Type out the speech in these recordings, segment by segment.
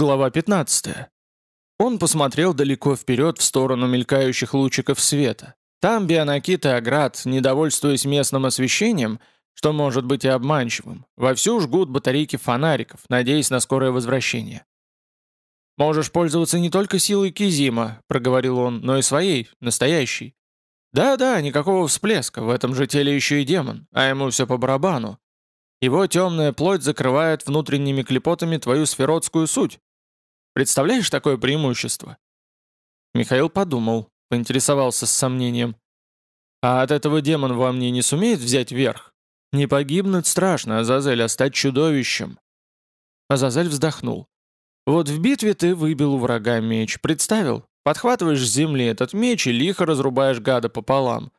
Глава 15. Он посмотрел далеко вперед в сторону мелькающих лучиков света. Там Бионакит и Аград, недовольствуясь местным освещением, что может быть и обманчивым, вовсю жгут батарейки фонариков, надеясь на скорое возвращение. «Можешь пользоваться не только силой Кизима», — проговорил он, — «но и своей, настоящей. Да-да, никакого всплеска, в этом же теле еще и демон, а ему все по барабану. Его темная плоть закрывает внутренними клепотами твою сферотскую суть. Представляешь такое преимущество?» Михаил подумал, поинтересовался с сомнением. «А от этого демон во мне не сумеет взять верх? Не погибнуть страшно, Азазель, а стать чудовищем». Азазель вздохнул. «Вот в битве ты выбил у врага меч, представил? Подхватываешь с земли этот меч и лихо разрубаешь гада пополам.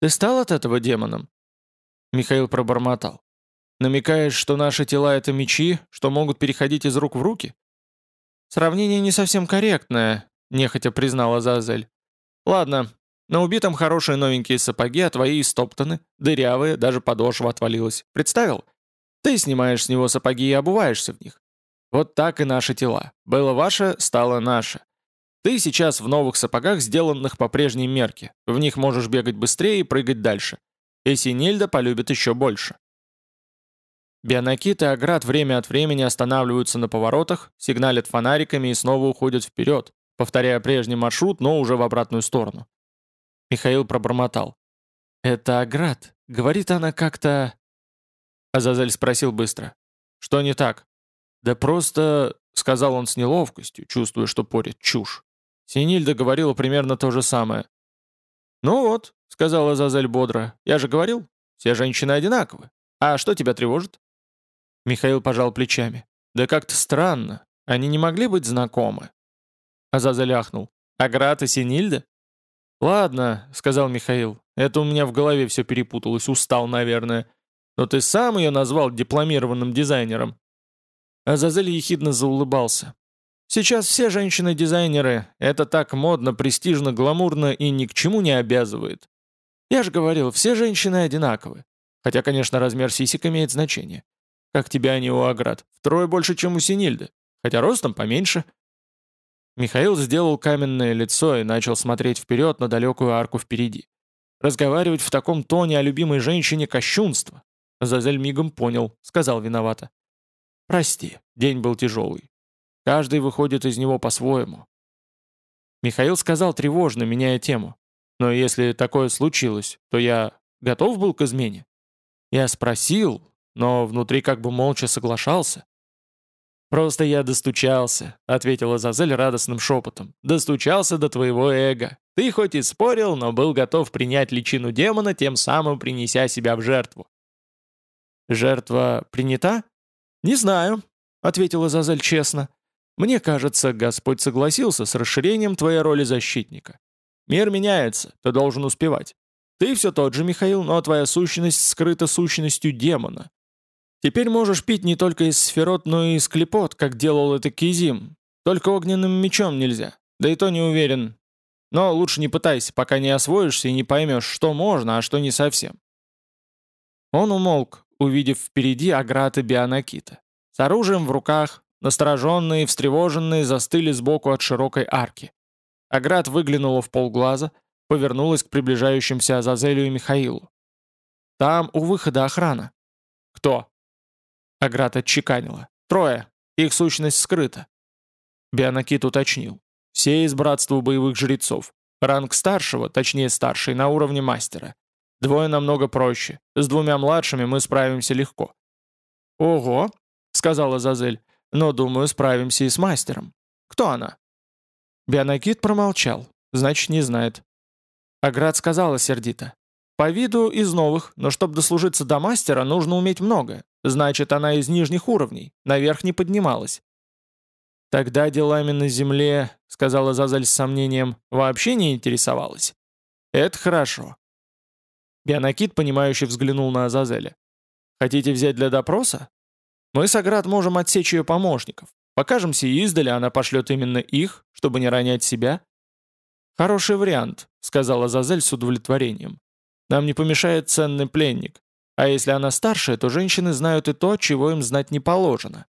Ты стал от этого демоном?» Михаил пробормотал. Намекаешь, что наши тела — это мечи, что могут переходить из рук в руки? Сравнение не совсем корректное, нехотя признала Зазель. Ладно, на убитом хорошие новенькие сапоги, а твои истоптаны, дырявые, даже подошва отвалилась. Представил? Ты снимаешь с него сапоги и обуваешься в них. Вот так и наши тела. Было ваше, стало наше. Ты сейчас в новых сапогах, сделанных по прежней мерке. В них можешь бегать быстрее и прыгать дальше. И Синильда полюбит еще больше. Бионакит и Аград время от времени останавливаются на поворотах, сигналят фонариками и снова уходят вперед, повторяя прежний маршрут, но уже в обратную сторону. Михаил пробормотал. «Это Аград. Говорит она как-то...» Азазель спросил быстро. «Что не так?» «Да просто...» — сказал он с неловкостью, чувствуя, что порит чушь. Синильда говорила примерно то же самое. «Ну вот», — сказала Азазель бодро, — «я же говорил, все женщины одинаковы. А что тебя тревожит?» Михаил пожал плечами. «Да как-то странно. Они не могли быть знакомы?» Азазель ахнул. «Аград и Синильда?» «Ладно», — сказал Михаил. «Это у меня в голове все перепуталось, устал, наверное. Но ты сам ее назвал дипломированным дизайнером». Азазель ехидно заулыбался. «Сейчас все женщины-дизайнеры. Это так модно, престижно, гламурно и ни к чему не обязывает. Я же говорил, все женщины одинаковы. Хотя, конечно, размер сисек имеет значение. Как тебя они у Аград. Втрое больше, чем у Синильды. Хотя ростом поменьше. Михаил сделал каменное лицо и начал смотреть вперед на далекую арку впереди. Разговаривать в таком тоне о любимой женщине – кощунство. Зазель мигом понял, сказал виновато. «Прости, день был тяжелый. Каждый выходит из него по-своему». Михаил сказал тревожно, меняя тему. «Но если такое случилось, то я готов был к измене?» Я спросил, но внутри как бы молча соглашался. «Просто я достучался», — ответила Зазель радостным шепотом. «Достучался до твоего эго. Ты хоть и спорил, но был готов принять личину демона, тем самым принеся себя в жертву». «Жертва принята?» «Не знаю», — ответила Зазель честно. «Мне кажется, Господь согласился с расширением твоей роли защитника. Мир меняется, ты должен успевать. Ты все тот же, Михаил, но твоя сущность скрыта сущностью демона. Теперь можешь пить не только из сферот, но и из клепот, как делал это Кизим. Только огненным мечом нельзя. Да и то не уверен. Но лучше не пытайся, пока не освоишься и не поймешь, что можно, а что не совсем. Он умолк, увидев впереди Аграта Бионакита. С оружием в руках, настороженные встревоженные застыли сбоку от широкой арки. Аград выглянула в полглаза, повернулась к приближающимся Азазелю и Михаилу. «Там у выхода охрана». «Кто?» Аград отчеканила. «Трое. Их сущность скрыта». Бионакит уточнил. «Все из братства боевых жрецов. Ранг старшего, точнее старший, на уровне мастера. Двое намного проще. С двумя младшими мы справимся легко». «Ого», — сказала Зазель, — «но, думаю, справимся и с мастером. Кто она?» Бионакит промолчал. Значит, не знает. Аград сказала сердито. «По виду из новых, но чтобы дослужиться до мастера, нужно уметь многое. Значит, она из нижних уровней, наверх не поднималась. «Тогда делами на земле, — сказала Зазаль с сомнением, — вообще не интересовалась. Это хорошо». Бионакит, понимающе взглянул на Азазеля. «Хотите взять для допроса? Мы с Аград можем отсечь ее помощников. Покажемся издали, она пошлет именно их, чтобы не ронять себя». «Хороший вариант», — сказала Зазель с удовлетворением. «Нам не помешает ценный пленник. А если она старшая, то женщины знают и то, чего им знать не положено.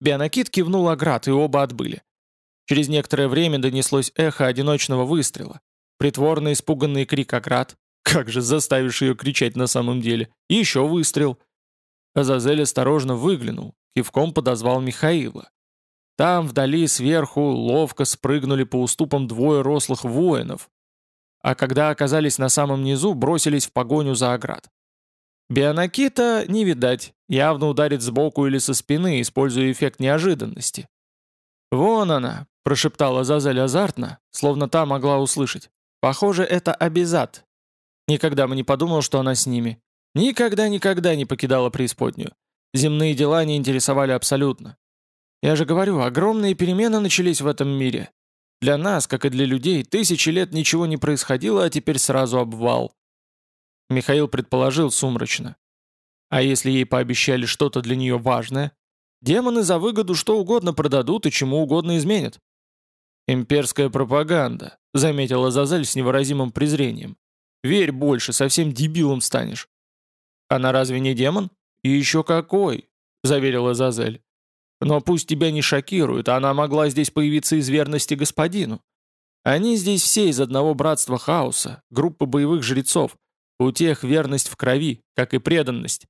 Бионакит кивнул Аград, и оба отбыли. Через некоторое время донеслось эхо одиночного выстрела. Притворно испуганный крик Аград. Как же заставишь ее кричать на самом деле? И еще выстрел. Азазель осторожно выглянул, кивком подозвал Михаила. Там, вдали, сверху, ловко спрыгнули по уступам двое рослых воинов, а когда оказались на самом низу, бросились в погоню за оград. Бионакита не видать, явно ударит сбоку или со спины, используя эффект неожиданности. «Вон она», — прошептала Зазель азартно, словно та могла услышать. «Похоже, это Абизат». Никогда бы не подумал, что она с ними. Никогда-никогда не покидала преисподнюю. Земные дела не интересовали абсолютно. Я же говорю, огромные перемены начались в этом мире. Для нас, как и для людей, тысячи лет ничего не происходило, а теперь сразу обвал. Михаил предположил сумрачно. А если ей пообещали что-то для нее важное? Демоны за выгоду что угодно продадут и чему угодно изменят. «Имперская пропаганда», — заметила Зазель с невыразимым презрением. «Верь больше, совсем дебилом станешь». «Она разве не демон?» «И еще какой!» — заверила Зазель. «Но пусть тебя не шокирует, она могла здесь появиться из верности господину. Они здесь все из одного братства хаоса, группа боевых жрецов. У тех верность в крови, как и преданность.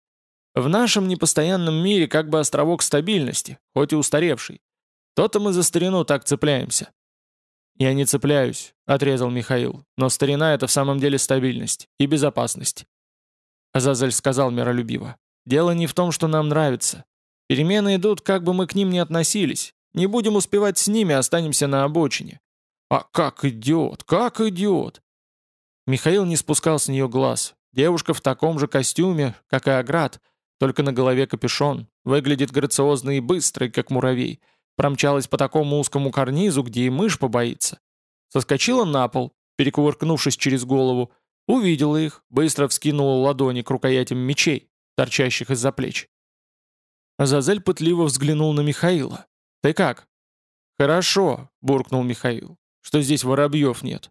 В нашем непостоянном мире как бы островок стабильности, хоть и устаревший. То-то мы за старину так цепляемся». «Я не цепляюсь», — отрезал Михаил, «но старина — это в самом деле стабильность и безопасность». Азазель сказал миролюбиво. «Дело не в том, что нам нравится. Перемены идут, как бы мы к ним ни относились. Не будем успевать с ними, останемся на обочине». «А как идиот, как идиот!» Михаил не спускал с нее глаз. Девушка в таком же костюме, как и Аград, только на голове капюшон, выглядит грациозно и быстро, как муравей. Промчалась по такому узкому карнизу, где и мышь побоится. Соскочила на пол, перекувыркнувшись через голову, Увидела их, быстро вскинула ладони к рукоятям мечей, торчащих из-за плеч. Азазель пытливо взглянул на Михаила. «Ты как?» «Хорошо», — буркнул Михаил, — «что здесь воробьев нет».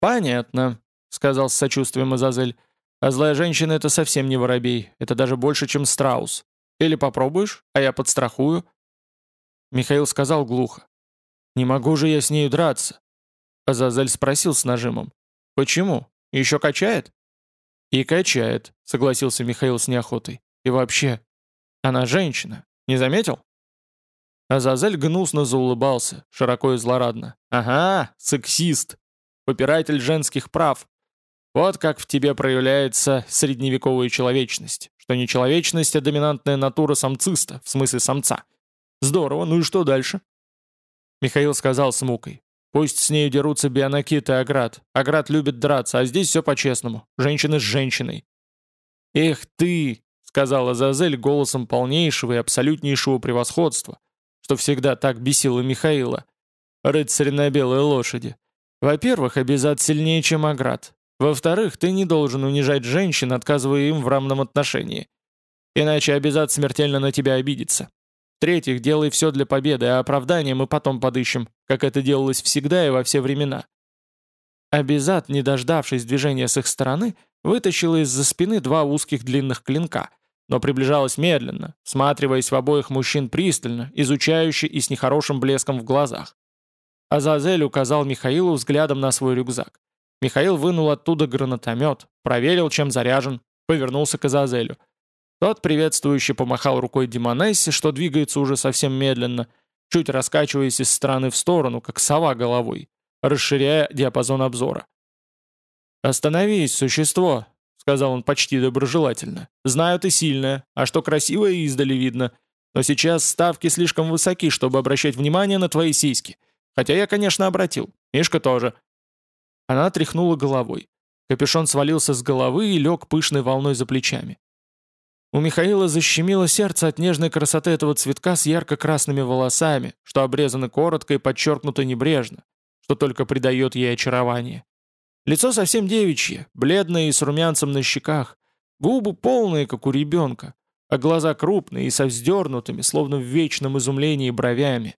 «Понятно», — сказал с сочувствием Азазель. «А злая женщина — это совсем не воробей, это даже больше, чем страус. Или попробуешь, а я подстрахую?» Михаил сказал глухо. «Не могу же я с нею драться». Азазель спросил с нажимом. «Почему?» Еще качает?» «И качает», — согласился Михаил с неохотой. «И вообще, она женщина. Не заметил?» Азазель гнусно заулыбался, широко и злорадно. «Ага, сексист, попиратель женских прав. Вот как в тебе проявляется средневековая человечность, что не человечность, а доминантная натура самциста, в смысле самца. Здорово, ну и что дальше?» Михаил сказал с мукой. Пусть с нею дерутся Бионакит и Аград. Аград любит драться, а здесь все по-честному. Женщины с женщиной. «Эх ты!» — сказала Зазель голосом полнейшего и абсолютнейшего превосходства, что всегда так бесило Михаила. Рыцарь на белой лошади. Во-первых, Абизад сильнее, чем Аград. Во-вторых, ты не должен унижать женщин, отказывая им в равном отношении. Иначе Абизад смертельно на тебя обидится. В-третьих, делай все для победы, а оправдание мы потом подыщем, как это делалось всегда и во все времена. Абизат, не дождавшись движения с их стороны, вытащила из-за спины два узких длинных клинка, но приближалась медленно, всматриваясь в обоих мужчин пристально, изучающе и с нехорошим блеском в глазах. Азазель указал Михаилу взглядом на свой рюкзак. Михаил вынул оттуда гранатомет, проверил, чем заряжен, повернулся к Азазелю – тот приветствующе помахал рукой Демонессе, что двигается уже совсем медленно, чуть раскачиваясь из стороны в сторону, как сова головой, расширяя диапазон обзора. «Остановись, существо!» — сказал он почти доброжелательно. «Знаю, ты сильная, а что красивое издали видно. Но сейчас ставки слишком высоки, чтобы обращать внимание на твои сиськи. Хотя я, конечно, обратил. Мишка тоже». Она тряхнула головой. Капюшон свалился с головы и лег пышной волной за плечами. У Михаила защемило сердце от нежной красоты этого цветка с ярко-красными волосами, что обрезаны коротко и подчеркнуто небрежно, что только придает ей очарование. Лицо совсем девичье, бледное и с румянцем на щеках, губы полные, как у ребенка, а глаза крупные и со вздернутыми, словно в вечном изумлении, бровями.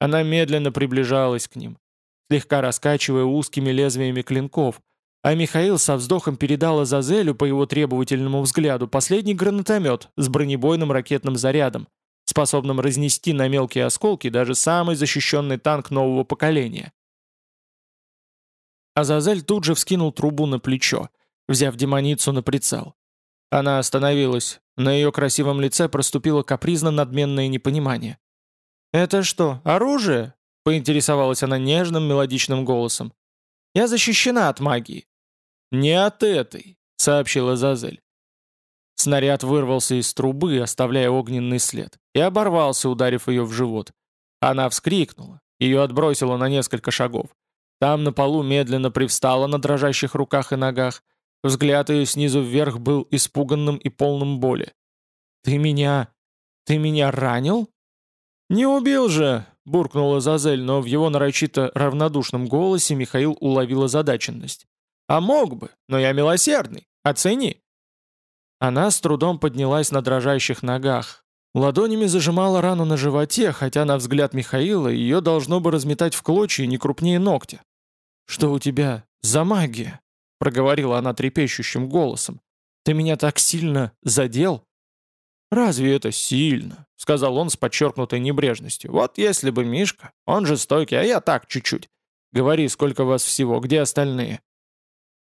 Она медленно приближалась к ним, слегка раскачивая узкими лезвиями клинков, а Михаил со вздохом передал Азазелю по его требовательному взгляду последний гранатомет с бронебойным ракетным зарядом, способным разнести на мелкие осколки даже самый защищенный танк нового поколения. Азазель тут же вскинул трубу на плечо, взяв демоницу на прицел. Она остановилась. На ее красивом лице проступило капризно-надменное непонимание. «Это что, оружие?» — поинтересовалась она нежным мелодичным голосом. «Я защищена от магии». «Не от этой», — сообщила Зазель. Снаряд вырвался из трубы, оставляя огненный след, и оборвался, ударив ее в живот. Она вскрикнула, ее отбросило на несколько шагов. Там на полу медленно привстала на дрожащих руках и ногах. Взгляд ее снизу вверх был испуганным и полным боли. «Ты меня... ты меня ранил?» «Не убил же!» — буркнула Зазель, но в его нарочито равнодушном голосе Михаил уловил озадаченность. «А мог бы, но я милосердный. Оцени!» Она с трудом поднялась на дрожащих ногах. Ладонями зажимала рану на животе, хотя, на взгляд Михаила, ее должно бы разметать в клочья не крупнее ногтя. «Что у тебя за магия?» — проговорила она трепещущим голосом. «Ты меня так сильно задел?» «Разве это сильно?» — сказал он с подчеркнутой небрежностью. «Вот если бы Мишка, он жестокий, а я так чуть-чуть. Говори, сколько вас всего, где остальные?»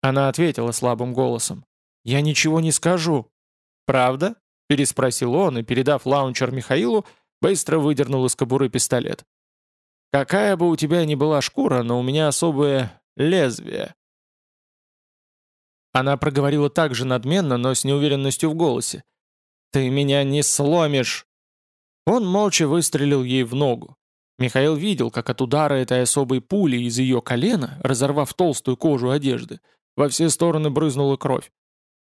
Она ответила слабым голосом. «Я ничего не скажу». «Правда?» — переспросил он и, передав лаунчер Михаилу, быстро выдернул из кобуры пистолет. «Какая бы у тебя ни была шкура, но у меня особое лезвие». Она проговорила так же надменно, но с неуверенностью в голосе. «Ты меня не сломишь!» Он молча выстрелил ей в ногу. Михаил видел, как от удара этой особой пули из ее колена, разорвав толстую кожу одежды, во все стороны брызнула кровь.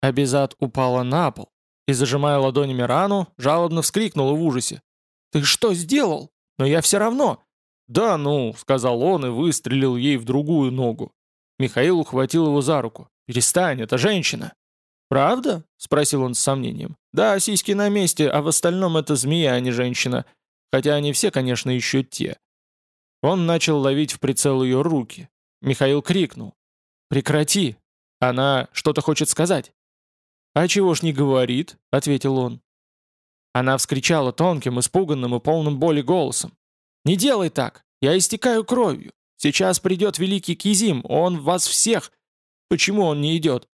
Абизад упала на пол и, зажимая ладонями рану, жалобно вскрикнула в ужасе. «Ты что сделал? Но я все равно...» «Да ну», — сказал он и выстрелил ей в другую ногу. Михаил ухватил его за руку. «Перестань, это женщина». «Правда?» — спросил он с сомнением. «Да, сиськи на месте, а в остальном это змея, а не женщина. Хотя они все, конечно, еще те». Он начал ловить в прицел ее руки. Михаил крикнул. «Прекрати! Она что-то хочет сказать». «А чего ж не говорит?» — ответил он. Она вскричала тонким, испуганным и полным боли голосом. «Не делай так! Я истекаю кровью! Сейчас придет великий Кизим, он вас всех! Почему он не идет?»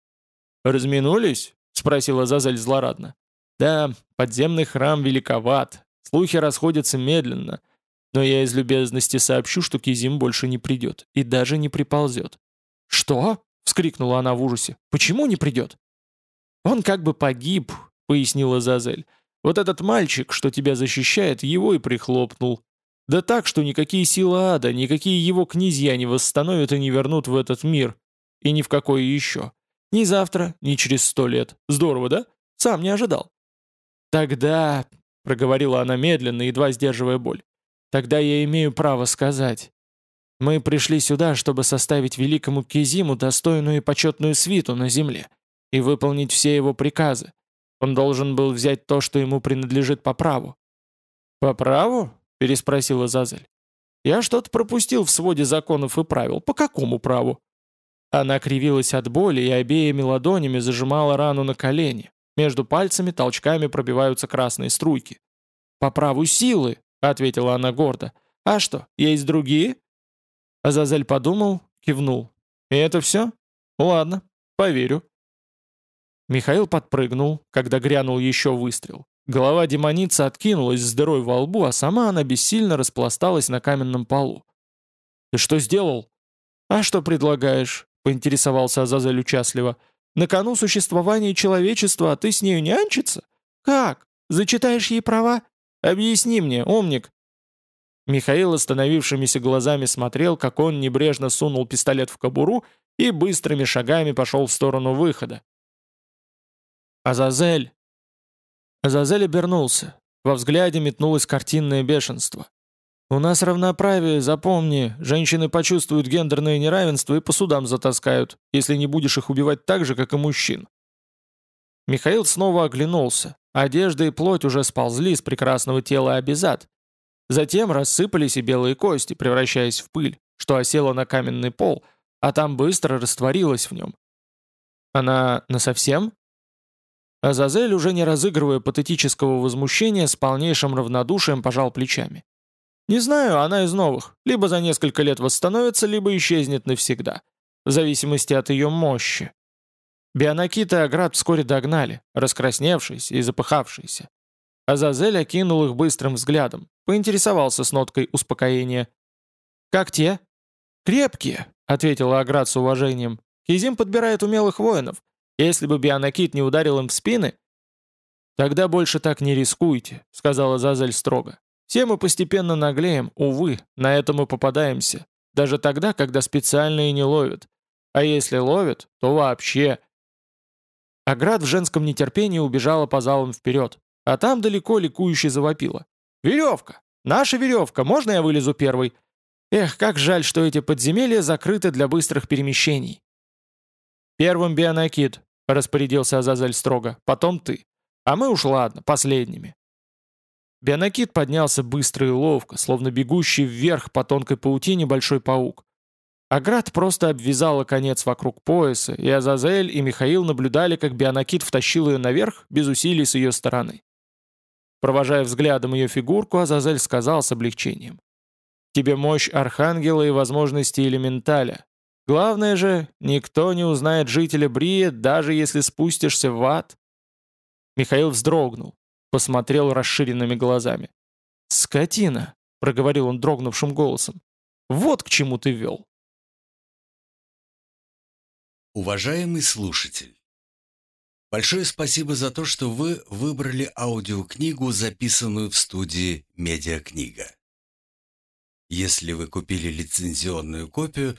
«Разминулись?» — спросила Зазель злорадно. «Да, подземный храм великоват, слухи расходятся медленно, но я из любезности сообщу, что Кизим больше не придет и даже не приползет». «Что?» — вскрикнула она в ужасе. «Почему не придет?» «Он как бы погиб», — пояснила Зазель. «Вот этот мальчик, что тебя защищает, его и прихлопнул. Да так, что никакие силы ада, никакие его князья не восстановят и не вернут в этот мир. И ни в какой еще. Ни завтра, ни через сто лет. Здорово, да? Сам не ожидал». «Тогда...» — проговорила она медленно, едва сдерживая боль. «Тогда я имею право сказать. Мы пришли сюда, чтобы составить великому Кизиму достойную и почетную свиту на земле и выполнить все его приказы. Он должен был взять то, что ему принадлежит по праву». «По праву?» — переспросила Зазель. «Я что-то пропустил в своде законов и правил. По какому праву?» Она кривилась от боли и обеими ладонями зажимала рану на колени. Между пальцами толчками пробиваются красные струйки. «По праву силы», — ответила она гордо. «А что, есть другие?» Азазель подумал, кивнул. «И это все? Ладно, поверю». Михаил подпрыгнул, когда грянул еще выстрел. Голова демоницы откинулась с дырой во лбу, а сама она бессильно распласталась на каменном полу. «Ты что сделал?» «А что предлагаешь?» — поинтересовался Азазель участливо. «На кону существования человечества, а ты с нею нянчиться? Как? Зачитаешь ей права? Объясни мне, умник!» Михаил остановившимися глазами смотрел, как он небрежно сунул пистолет в кобуру и быстрыми шагами пошел в сторону выхода. «Азазель!» Азазель обернулся. Во взгляде метнулось картинное бешенство. «У нас равноправие, запомни. Женщины почувствуют гендерное неравенство и по судам затаскают, если не будешь их убивать так же, как и мужчин». Михаил снова оглянулся. Одежда и плоть уже сползли с прекрасного тела Абизад. Затем рассыпались и белые кости, превращаясь в пыль, что осела на каменный пол, а там быстро растворилась в нем. «Она насовсем?» Азазель, уже не разыгрывая патетического возмущения, с полнейшим равнодушием пожал плечами. «Не знаю, она из новых. Либо за несколько лет восстановится, либо исчезнет навсегда. В зависимости от ее мощи». Бионакит и Аград вскоре догнали, раскрасневшиеся и запыхавшиеся. Азазель окинул их быстрым взглядом, поинтересовался с ноткой успокоения. «Как те?» «Крепкие», — ответила Аград с уважением. «Кизим подбирает умелых воинов. Если бы Бионакит не ударил им в спины...» «Тогда больше так не рискуйте», — сказала Зазель строго. «Все мы постепенно наглеем, увы, на это мы попадаемся. Даже тогда, когда специально и не ловят. А если ловят, то вообще...» Аград в женском нетерпении убежала по залам вперед, а там далеко ликующе завопила. «Веревка! Наша веревка! Можно я вылезу первый?» Эх, как жаль, что эти подземелья закрыты для быстрых перемещений. «Первым Бионакит», — распорядился Азазель строго, — «потом ты. А мы уж ладно, последними». Бионакит поднялся быстро и ловко, словно бегущий вверх по тонкой паутине большой паук. Аград просто обвязала конец вокруг пояса, и Азазель и Михаил наблюдали, как Бионакит втащил ее наверх, без усилий с ее стороны. Провожая взглядом ее фигурку, Азазель сказал с облегчением. «Тебе мощь Архангела и возможности Элементаля. Главное же, никто не узнает жителя Брия, даже если спустишься в ад». Михаил вздрогнул, посмотрел расширенными глазами. «Скотина!» — проговорил он дрогнувшим голосом. «Вот к чему ты вел!» Уважаемый слушатель, большое спасибо за то, что вы выбрали аудиокнигу, записанную в студии «Медиакнига». Если вы купили лицензионную копию,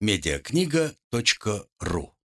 медиакнига.ру